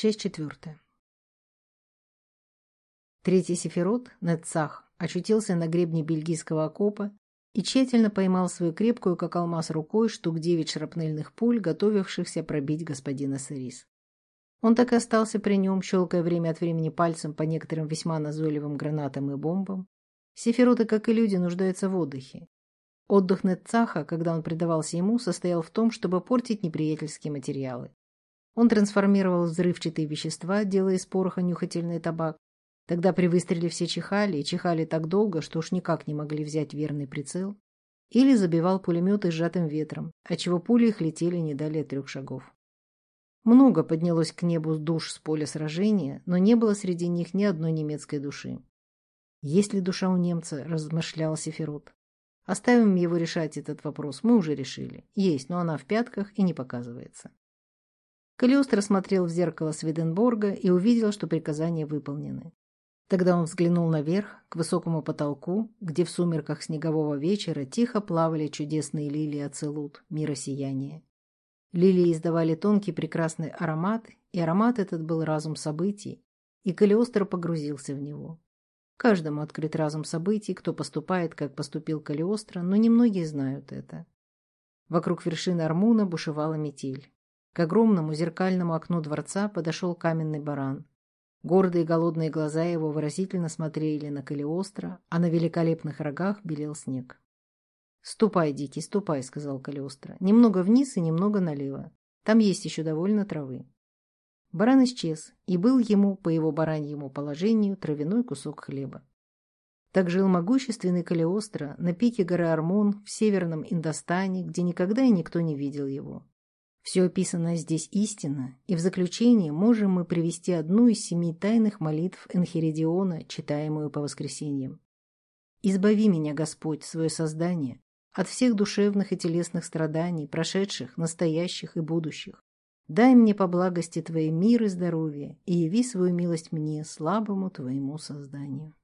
Часть четвертая. Третий сефирот, Нетцах, очутился на гребне бельгийского окопа и тщательно поймал свою крепкую, как алмаз, рукой штук девять шрапнельных пуль, готовившихся пробить господина Сарис. Он так и остался при нем, щелкая время от времени пальцем по некоторым весьма назойливым гранатам и бомбам. Сефироты, как и люди, нуждаются в отдыхе. Отдых Нетцаха, когда он предавался ему, состоял в том, чтобы портить неприятельские материалы. Он трансформировал взрывчатые вещества, делая из пороха нюхательный табак. Тогда при выстреле все чихали, и чихали так долго, что уж никак не могли взять верный прицел. Или забивал пулеметы сжатым ветром, отчего пули их летели не далее трех шагов. Много поднялось к небу душ с поля сражения, но не было среди них ни одной немецкой души. «Есть ли душа у немца?» – размышлял Сефирот. «Оставим его решать этот вопрос, мы уже решили. Есть, но она в пятках и не показывается». Калиостро смотрел в зеркало Сведенборга и увидел, что приказания выполнены. Тогда он взглянул наверх, к высокому потолку, где в сумерках снегового вечера тихо плавали чудесные лилии ацелут, мира сияния. Лилии издавали тонкий прекрасный аромат, и аромат этот был разум событий, и Калиостро погрузился в него. Каждому открыт разум событий, кто поступает, как поступил Калиостро, но немногие знают это. Вокруг вершины Армуна бушевала метель. К огромному зеркальному окну дворца подошел каменный баран. Гордые голодные глаза его выразительно смотрели на Калиостро, а на великолепных рогах белел снег. «Ступай, дикий, ступай», — сказал Калиостро. «Немного вниз и немного налево. Там есть еще довольно травы». Баран исчез, и был ему, по его бараньему положению, травяной кусок хлеба. Так жил могущественный Калиостро на пике горы Армон в северном Индостане, где никогда и никто не видел его. Все описанное здесь истина, и в заключение можем мы привести одну из семи тайных молитв Энхеридиона, читаемую по воскресеньям. «Избави меня, Господь, свое создание, от всех душевных и телесных страданий, прошедших, настоящих и будущих. Дай мне по благости Твоей мир и здоровье, и яви свою милость мне, слабому Твоему созданию».